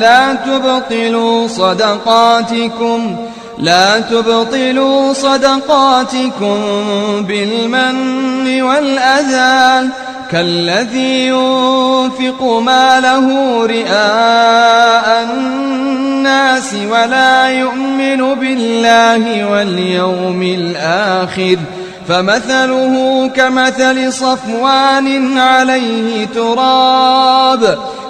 لا تبطلوا صدقاتكم لا تبطلوا صدقاتكم بالمن والأذى. كالذي ينفق ماله رئاء الناس ولا يؤمن بالله واليوم الآخر. فمثله كمثل صفوان عليه تراب.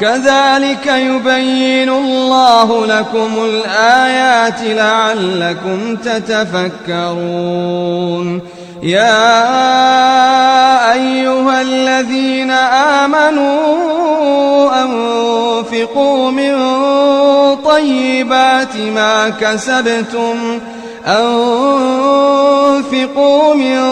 كذلك يبين الله لكم الآيات لعلكم تتفكرون. يا أيها الذين آمنوا أنفقوا من طيبات ما كسبتم أنفقوا من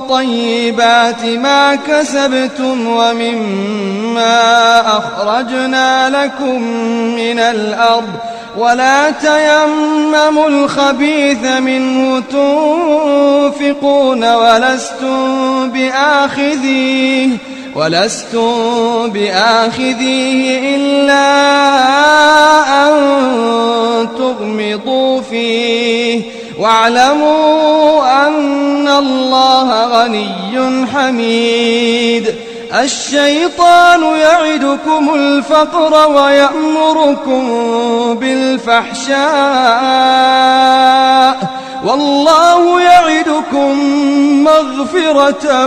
طيبات ما كسبتم ومما أخرجنا لكم من الأرض. ولا تيمموا الخبيث منه تنفقون ولستم بآخذيه. ولستم بآخذيه إلا أن تغمضوا فيه. واعلموا أن الله غني حميد. الشيطان يعدكم الفقر ويأمركم بالفحشاء. والله يعدكم مغفرة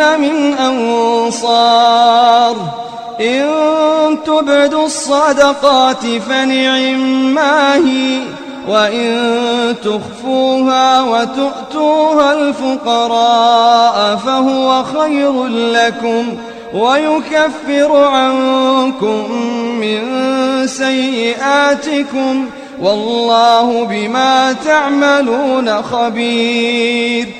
من أنصار. إن تبدوا الصدقات فنعما هي وإن تخفوها وتؤتوها الفقراء فهو خير لكم ويكفر عنكم من سيئاتكم. والله بما تعملون خبير.